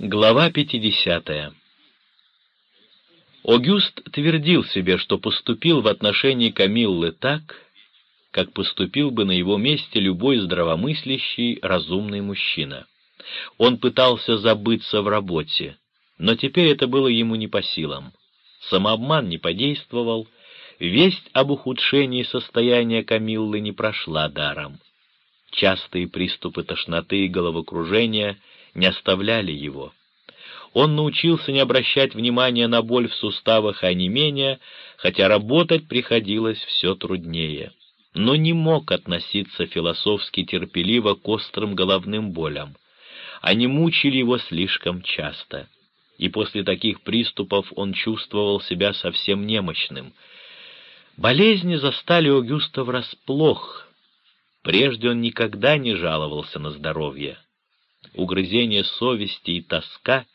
Глава 50. Огюст твердил себе, что поступил в отношении Камиллы так, как поступил бы на его месте любой здравомыслящий, разумный мужчина. Он пытался забыться в работе, но теперь это было ему не по силам. Самообман не подействовал, весть об ухудшении состояния Камиллы не прошла даром. Частые приступы тошноты и головокружения не оставляли его. Он научился не обращать внимания на боль в суставах и онемения, хотя работать приходилось все труднее. Но не мог относиться философски терпеливо к острым головным болям. Они мучили его слишком часто, и после таких приступов он чувствовал себя совсем немощным. Болезни застали Огюста врасплох. Прежде он никогда не жаловался на здоровье угрызения совести и тоска,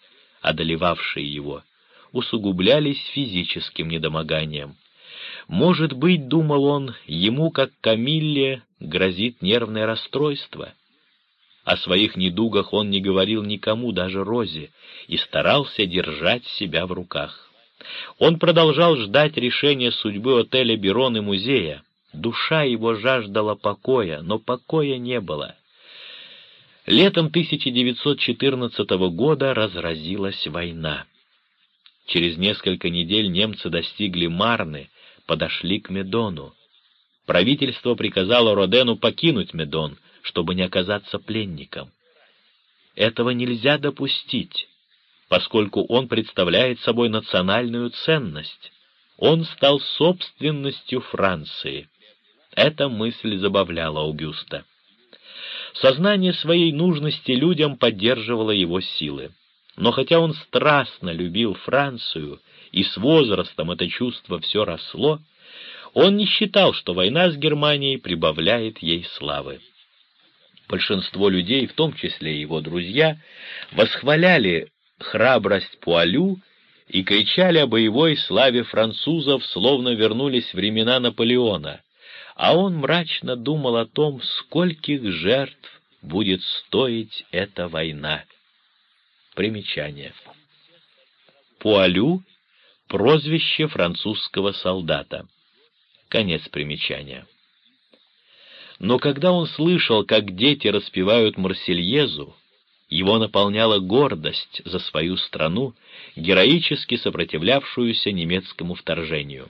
одолевавшие его, усугублялись физическим недомоганием. Может быть, думал он, ему, как Камилле, грозит нервное расстройство. О своих недугах он не говорил никому, даже Розе, и старался держать себя в руках. Он продолжал ждать решения судьбы отеля «Берон» и музея. Душа его жаждала покоя, но покоя не было. Летом 1914 года разразилась война. Через несколько недель немцы достигли Марны, подошли к Медону. Правительство приказало Родену покинуть Медон, чтобы не оказаться пленником. Этого нельзя допустить, поскольку он представляет собой национальную ценность. Он стал собственностью Франции. Эта мысль забавляла Аугуста. Сознание своей нужности людям поддерживало его силы. Но хотя он страстно любил Францию, и с возрастом это чувство все росло, он не считал, что война с Германией прибавляет ей славы. Большинство людей, в том числе его друзья, восхваляли храбрость Пуалю и кричали о боевой славе французов, словно вернулись времена Наполеона, а он мрачно думал о том, скольких жертв будет стоить эта война. Примечание. Пуалю — прозвище французского солдата. Конец примечания. Но когда он слышал, как дети распевают Марсельезу, его наполняла гордость за свою страну, героически сопротивлявшуюся немецкому вторжению.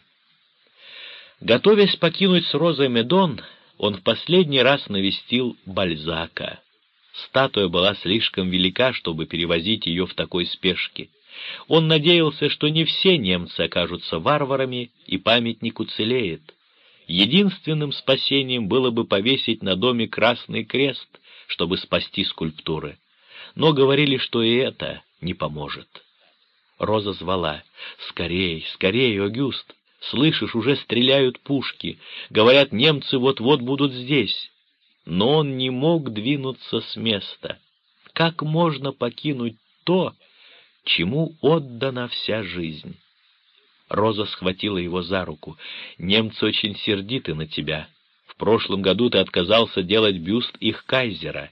Готовясь покинуть с Розой Медон, он в последний раз навестил Бальзака. Статуя была слишком велика, чтобы перевозить ее в такой спешке. Он надеялся, что не все немцы окажутся варварами, и памятник уцелеет. Единственным спасением было бы повесить на доме красный крест, чтобы спасти скульптуры. Но говорили, что и это не поможет. Роза звала «Скорей, скорей, Огюст!» Слышишь, уже стреляют пушки. Говорят, немцы вот-вот будут здесь. Но он не мог двинуться с места. Как можно покинуть то, чему отдана вся жизнь? Роза схватила его за руку. «Немцы очень сердиты на тебя. В прошлом году ты отказался делать бюст их кайзера.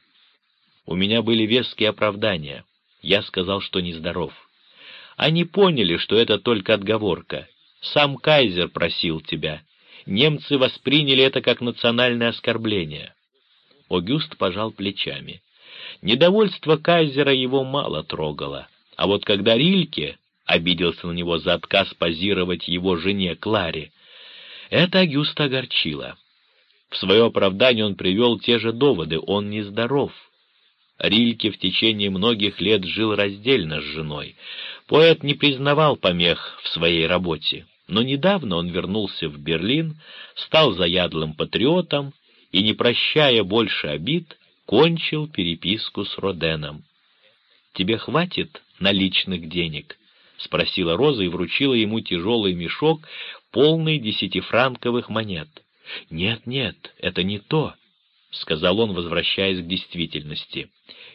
У меня были веские оправдания. Я сказал, что нездоров. Они поняли, что это только отговорка. Сам кайзер просил тебя. Немцы восприняли это как национальное оскорбление. Огюст пожал плечами. Недовольство кайзера его мало трогало, а вот когда Рильке обиделся на него за отказ позировать его жене Кларе, это Агюста огорчило. В свое оправдание он привел те же доводы, он нездоров. Рильке в течение многих лет жил раздельно с женой. Поэт не признавал помех в своей работе но недавно он вернулся в Берлин, стал заядлым патриотом и, не прощая больше обид, кончил переписку с Роденом. «Тебе хватит наличных денег?» — спросила Роза и вручила ему тяжелый мешок, полный десятифранковых монет. «Нет, нет, это не то», — сказал он, возвращаясь к действительности.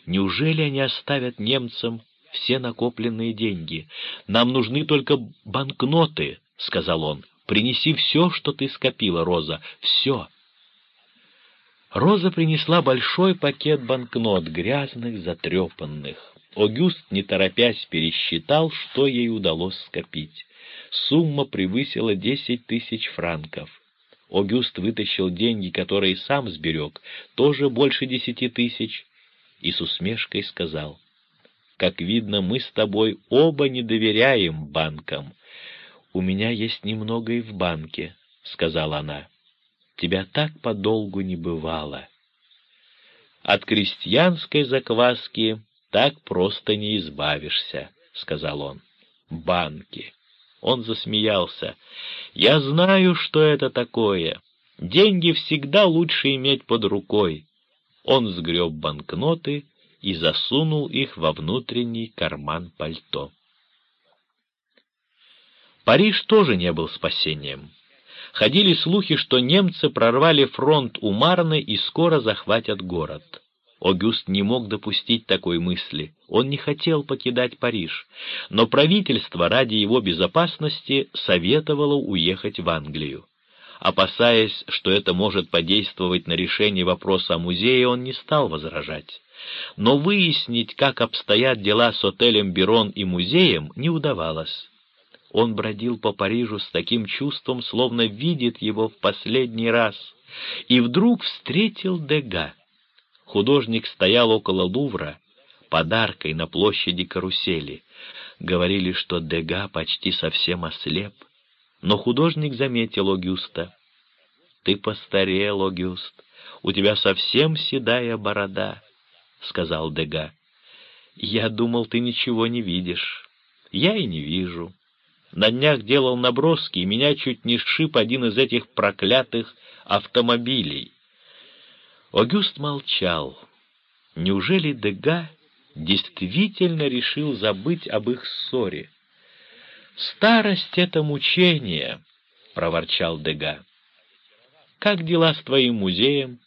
«Неужели они оставят немцам все накопленные деньги? Нам нужны только банкноты, — сказал он, — принеси все, что ты скопила, Роза, все. Роза принесла большой пакет банкнот, грязных, затрепанных. Огюст, не торопясь, пересчитал, что ей удалось скопить. Сумма превысила десять тысяч франков. Огюст вытащил деньги, которые сам сберег, тоже больше десяти тысяч, и с усмешкой сказал, «Как видно, мы с тобой оба не доверяем банкам. У меня есть немного и в банке», — сказала она. «Тебя так подолгу не бывало». От крестьянской закваски так просто не избавишься, — сказал он. Банки. Он засмеялся. Я знаю, что это такое. Деньги всегда лучше иметь под рукой. Он сгреб банкноты и засунул их во внутренний карман пальто. Париж тоже не был спасением. Ходили слухи, что немцы прорвали фронт у Марны и скоро захватят город. Огюст не мог допустить такой мысли, он не хотел покидать Париж, но правительство ради его безопасности советовало уехать в Англию. Опасаясь, что это может подействовать на решение вопроса о музее, он не стал возражать. Но выяснить, как обстоят дела с отелем «Берон» и музеем, не удавалось. Он бродил по Парижу с таким чувством, словно видит его в последний раз, и вдруг встретил Дега. Художник стоял около Лувра, подаркой на площади карусели. Говорили, что Дега почти совсем ослеп. Но художник заметил Огюста. «Ты постарел, Огюст, у тебя совсем седая борода», — сказал Дега. «Я думал, ты ничего не видишь. Я и не вижу. На днях делал наброски, и меня чуть не сшиб один из этих проклятых автомобилей. Огюст молчал. Неужели Дега действительно решил забыть об их ссоре? «Старость — это мучение», — проворчал Дега. «Как дела с твоим музеем?»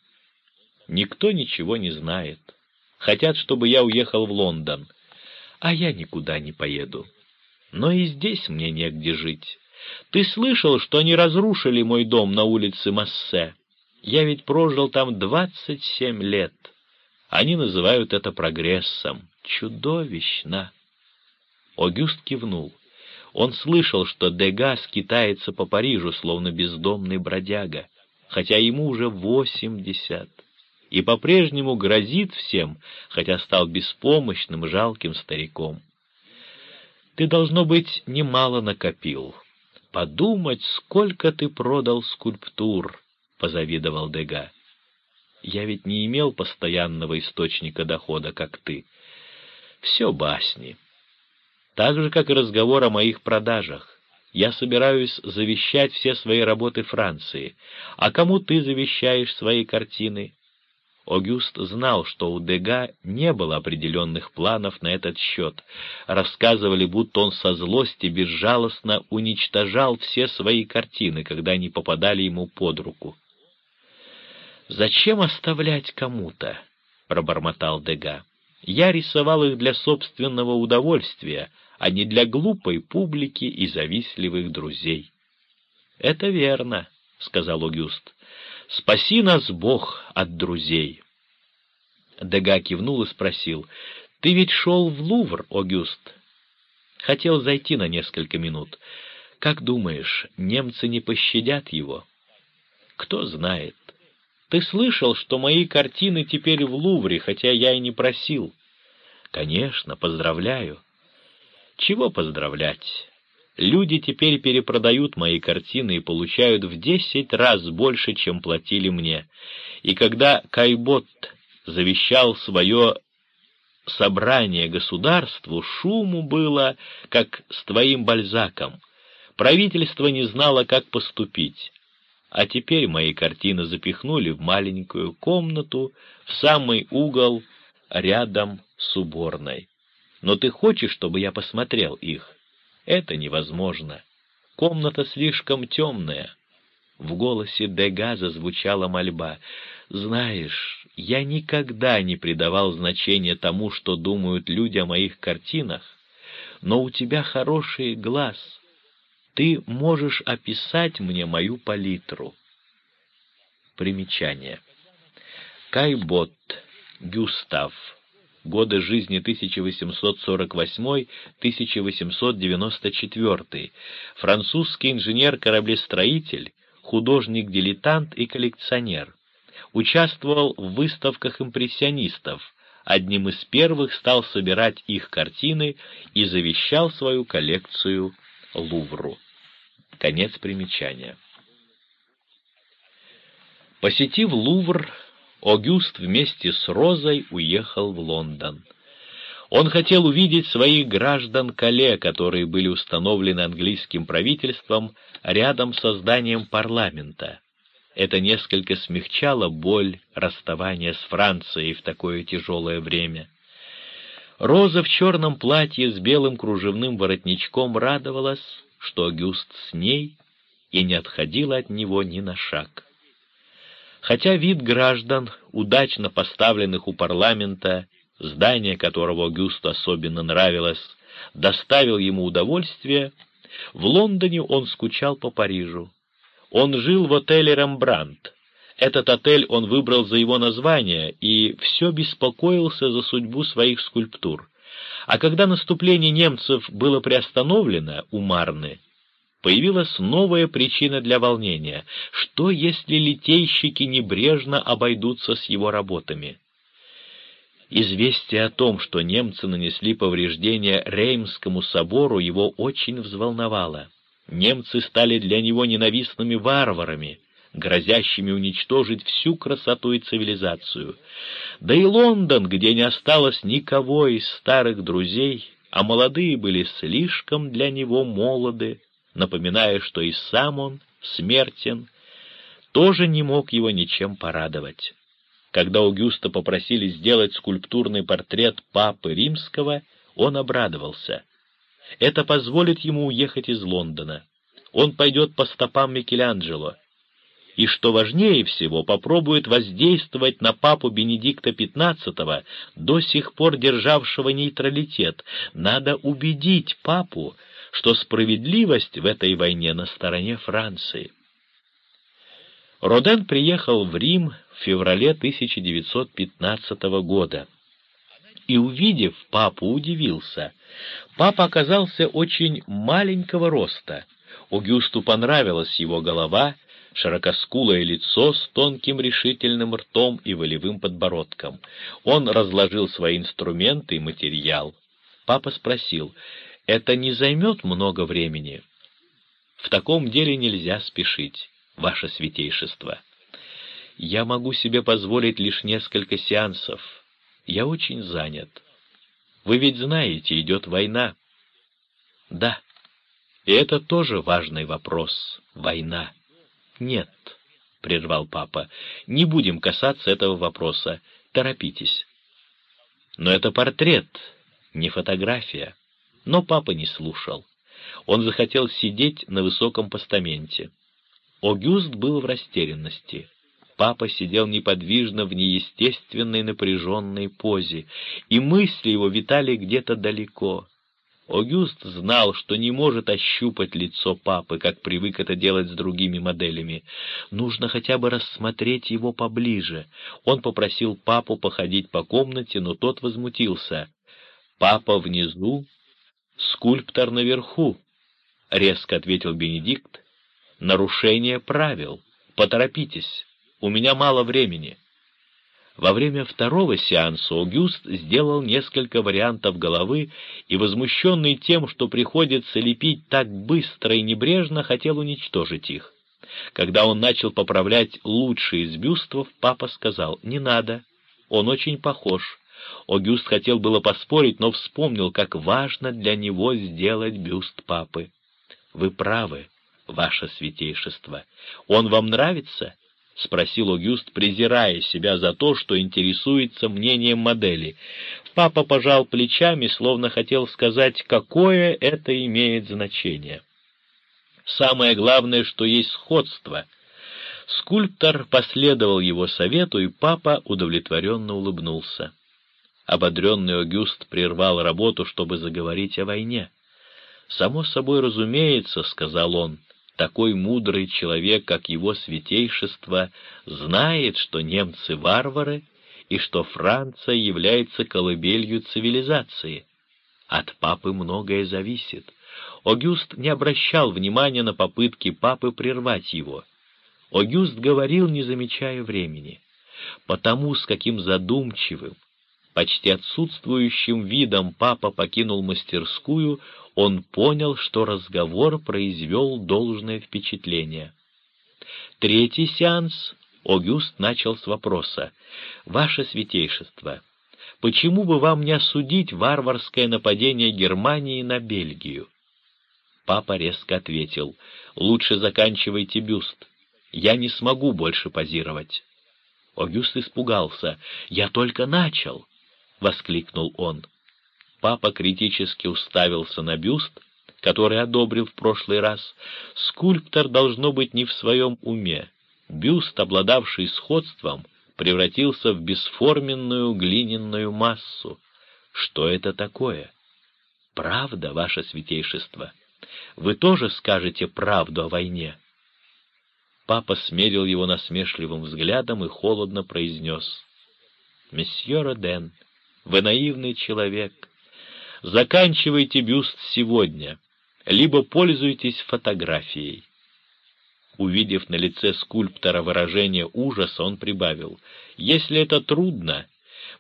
«Никто ничего не знает. Хотят, чтобы я уехал в Лондон, а я никуда не поеду. Но и здесь мне негде жить. Ты слышал, что они разрушили мой дом на улице Массе?» Я ведь прожил там двадцать семь лет. Они называют это прогрессом. Чудовищно!» Огюст кивнул. Он слышал, что Дега скитается по Парижу, словно бездомный бродяга, хотя ему уже восемьдесят, и по-прежнему грозит всем, хотя стал беспомощным, жалким стариком. «Ты, должно быть, немало накопил. Подумать, сколько ты продал скульптур!» — позавидовал Дега. «Я ведь не имел постоянного источника дохода, как ты. Все басни. Так же, как и разговор о моих продажах. Я собираюсь завещать все свои работы Франции. А кому ты завещаешь свои картины?» Огюст знал, что у Дега не было определенных планов на этот счет. Рассказывали, будто он со злости безжалостно уничтожал все свои картины, когда они попадали ему под руку. «Зачем оставлять кому-то?» — пробормотал Дега. «Я рисовал их для собственного удовольствия, а не для глупой публики и завистливых друзей». «Это верно», — сказал Огюст. «Спаси нас, Бог, от друзей». Дега кивнул и спросил. «Ты ведь шел в Лувр, Огюст?» «Хотел зайти на несколько минут. Как думаешь, немцы не пощадят его?» «Кто знает. Ты слышал, что мои картины теперь в Лувре, хотя я и не просил? Конечно, поздравляю. Чего поздравлять? Люди теперь перепродают мои картины и получают в десять раз больше, чем платили мне. И когда Кайбот завещал свое собрание государству, шуму было, как с твоим Бальзаком. Правительство не знало, как поступить. А теперь мои картины запихнули в маленькую комнату, в самый угол, рядом с уборной. Но ты хочешь, чтобы я посмотрел их? Это невозможно. Комната слишком темная. В голосе Дега зазвучала мольба. «Знаешь, я никогда не придавал значения тому, что думают люди о моих картинах, но у тебя хороший глаз, ты можешь описать мне мою палитру. Примечание. Кайбот, Гюстав, годы жизни 1848-1894, французский инженер-кораблестроитель, художник-дилетант и коллекционер. Участвовал в выставках импрессионистов, одним из первых стал собирать их картины и завещал свою коллекцию Лувру. Конец примечания. Посетив Лувр, Огюст вместе с Розой уехал в Лондон. Он хотел увидеть своих граждан Кале, которые были установлены английским правительством рядом со зданием парламента. Это несколько смягчало боль расставания с Францией в такое тяжелое время. Роза в черном платье с белым кружевным воротничком радовалась, что Агюст с ней и не отходила от него ни на шаг. Хотя вид граждан, удачно поставленных у парламента, здание которого Агюсту особенно нравилось, доставил ему удовольствие, в Лондоне он скучал по Парижу. Он жил в отеле «Рембрандт». Этот отель он выбрал за его название и все беспокоился за судьбу своих скульптур. А когда наступление немцев было приостановлено у Марны, появилась новая причина для волнения. Что, если литейщики небрежно обойдутся с его работами? Известие о том, что немцы нанесли повреждения Реймскому собору, его очень взволновало. Немцы стали для него ненавистными варварами, грозящими уничтожить всю красоту и цивилизацию. Да и Лондон, где не осталось никого из старых друзей, а молодые были слишком для него молоды, напоминая, что и сам он смертен, тоже не мог его ничем порадовать. Когда Аугюста попросили сделать скульптурный портрет Папы Римского, он обрадовался. Это позволит ему уехать из Лондона. Он пойдет по стопам Микеланджело. И, что важнее всего, попробует воздействовать на папу Бенедикта XV, до сих пор державшего нейтралитет. Надо убедить папу, что справедливость в этой войне на стороне Франции. Роден приехал в Рим в феврале 1915 года и, увидев папу, удивился. Папа оказался очень маленького роста. Огюсту понравилась его голова, широкоскулое лицо с тонким решительным ртом и волевым подбородком. Он разложил свои инструменты и материал. Папа спросил, это не займет много времени. В таком деле нельзя спешить, ваше святейшество. Я могу себе позволить лишь несколько сеансов. Я очень занят. Вы ведь знаете, идет война. Да, и это тоже важный вопрос — война. Нет, — прервал папа, — не будем касаться этого вопроса. Торопитесь. Но это портрет, не фотография. Но папа не слушал. Он захотел сидеть на высоком постаменте. Огюст был в растерянности. Папа сидел неподвижно в неестественной напряженной позе, и мысли его витали где-то далеко. Огюст знал, что не может ощупать лицо папы, как привык это делать с другими моделями. Нужно хотя бы рассмотреть его поближе. Он попросил папу походить по комнате, но тот возмутился. Папа внизу, скульптор наверху, — резко ответил Бенедикт. — Нарушение правил. Поторопитесь, у меня мало времени. Во время второго сеанса Огюст сделал несколько вариантов головы и, возмущенный тем, что приходится лепить так быстро и небрежно, хотел уничтожить их. Когда он начал поправлять лучшие из бюстов, папа сказал «Не надо, он очень похож». Огюст хотел было поспорить, но вспомнил, как важно для него сделать бюст папы. «Вы правы, ваше святейшество. Он вам нравится?» — спросил Огюст, презирая себя за то, что интересуется мнением модели. Папа пожал плечами, словно хотел сказать, какое это имеет значение. Самое главное, что есть сходство. Скульптор последовал его совету, и папа удовлетворенно улыбнулся. Ободренный Огюст прервал работу, чтобы заговорить о войне. «Само собой разумеется», — сказал он, — «такой мудрый человек, как его святейшество, знает, что немцы — варвары, и что Франция является колыбелью цивилизации. От папы многое зависит. Огюст не обращал внимания на попытки папы прервать его. Огюст говорил, не замечая времени. Потому, с каким задумчивым, почти отсутствующим видом папа покинул мастерскую, он понял, что разговор произвел должное впечатление. Третий сеанс Огюст начал с вопроса. «Ваше святейшество, почему бы вам не осудить варварское нападение Германии на Бельгию?» Папа резко ответил. «Лучше заканчивайте бюст. Я не смогу больше позировать». Огюст испугался. «Я только начал!» — воскликнул он. Папа критически уставился на бюст, который одобрил в прошлый раз. Скульптор должно быть не в своем уме. Бюст, обладавший сходством, превратился в бесформенную глиняную массу. Что это такое? Правда, ваше святейшество. Вы тоже скажете правду о войне. Папа смерил его насмешливым взглядом и холодно произнес. «Месье Роден, вы наивный человек. Заканчивайте бюст сегодня, либо пользуйтесь фотографией. Увидев на лице скульптора выражение ужаса, он прибавил, «Если это трудно,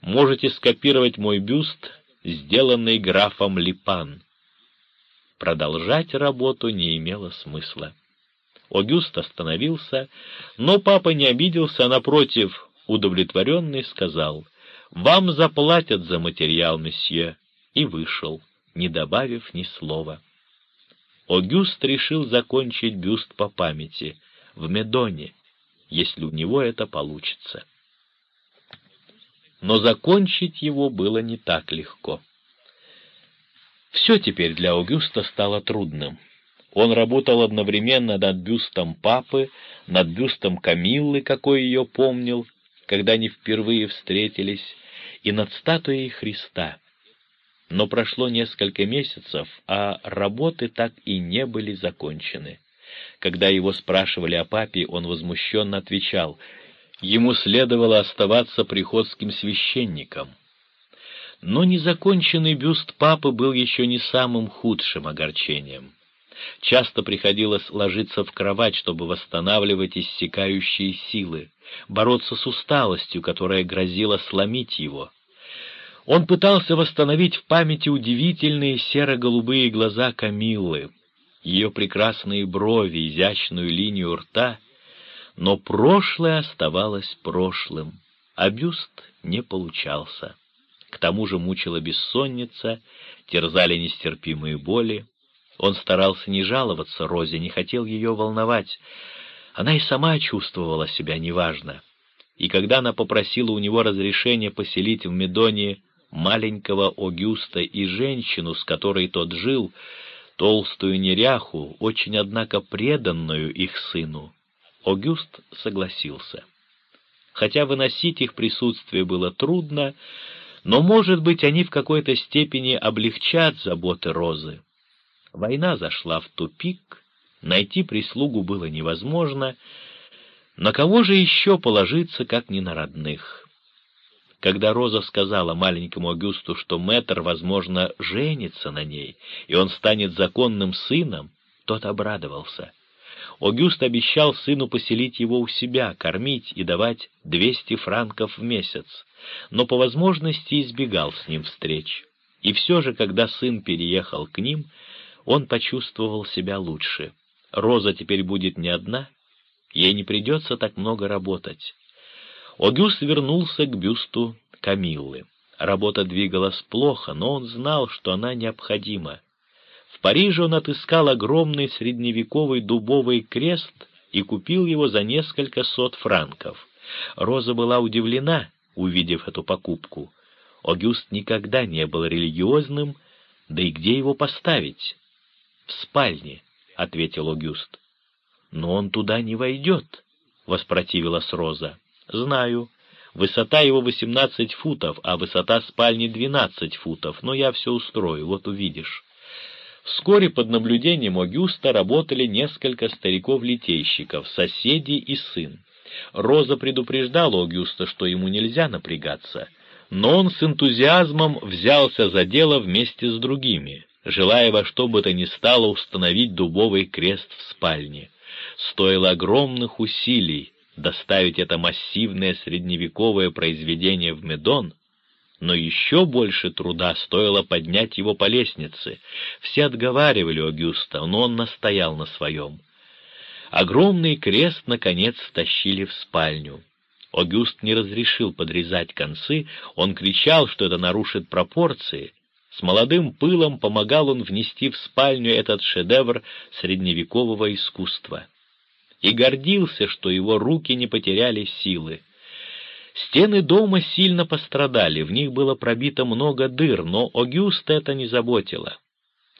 можете скопировать мой бюст, сделанный графом Липан». Продолжать работу не имело смысла. Огюст остановился, но папа не обиделся, а напротив, удовлетворенный, сказал, «Вам заплатят за материал, месье», и вышел, не добавив ни слова. Огюст решил закончить бюст по памяти в Медоне, если у него это получится. Но закончить его было не так легко. Все теперь для Огюста стало трудным. Он работал одновременно над бюстом папы, над бюстом Камиллы, какой ее помнил, когда они впервые встретились, и над статуей Христа — но прошло несколько месяцев, а работы так и не были закончены. Когда его спрашивали о папе, он возмущенно отвечал, ему следовало оставаться приходским священником. Но незаконченный бюст папы был еще не самым худшим огорчением. Часто приходилось ложиться в кровать, чтобы восстанавливать иссякающие силы, бороться с усталостью, которая грозила сломить его. Он пытался восстановить в памяти удивительные серо-голубые глаза Камиллы, ее прекрасные брови, изящную линию рта, но прошлое оставалось прошлым, а бюст не получался. К тому же мучила бессонница, терзали нестерпимые боли. Он старался не жаловаться Розе, не хотел ее волновать. Она и сама чувствовала себя неважно. И когда она попросила у него разрешения поселить в Медоне маленького Огюста и женщину, с которой тот жил, толстую неряху, очень, однако, преданную их сыну, Огюст согласился. Хотя выносить их присутствие было трудно, но, может быть, они в какой-то степени облегчат заботы Розы. Война зашла в тупик, найти прислугу было невозможно, на кого же еще положиться, как не на родных? Когда Роза сказала маленькому Агюсту, что мэтр, возможно, женится на ней, и он станет законным сыном, тот обрадовался. Огюст обещал сыну поселить его у себя, кормить и давать двести франков в месяц, но по возможности избегал с ним встреч. И все же, когда сын переехал к ним, он почувствовал себя лучше. Роза теперь будет не одна, ей не придется так много работать. Огюст вернулся к бюсту Камиллы. Работа двигалась плохо, но он знал, что она необходима. В Париже он отыскал огромный средневековый дубовый крест и купил его за несколько сот франков. Роза была удивлена, увидев эту покупку. Огюст никогда не был религиозным, да и где его поставить? — В спальне, — ответил Огюст. — Но он туда не войдет, — воспротивилась Роза. «Знаю. Высота его восемнадцать футов, а высота спальни двенадцать футов, но я все устрою, вот увидишь». Вскоре под наблюдением Огюста работали несколько стариков-литейщиков, соседи и сын. Роза предупреждала Огюста, что ему нельзя напрягаться, но он с энтузиазмом взялся за дело вместе с другими, желая во что бы то ни стало установить дубовый крест в спальне. Стоило огромных усилий доставить это массивное средневековое произведение в Медон, но еще больше труда стоило поднять его по лестнице. Все отговаривали Огюста, но он настоял на своем. Огромный крест, наконец, стащили в спальню. Огюст не разрешил подрезать концы, он кричал, что это нарушит пропорции. С молодым пылом помогал он внести в спальню этот шедевр средневекового искусства. И гордился, что его руки не потеряли силы. Стены дома сильно пострадали, в них было пробито много дыр, но Огюст это не заботило.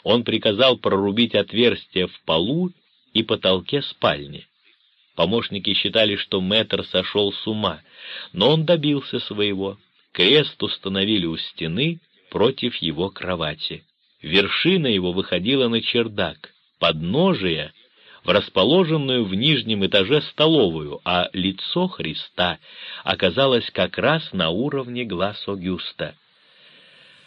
Он приказал прорубить отверстия в полу и потолке спальни. Помощники считали, что мэтр сошел с ума, но он добился своего. Крест установили у стены против его кровати. Вершина его выходила на чердак, подножие — в расположенную в нижнем этаже столовую, а лицо Христа оказалось как раз на уровне глаз Огюста —